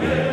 Yeah.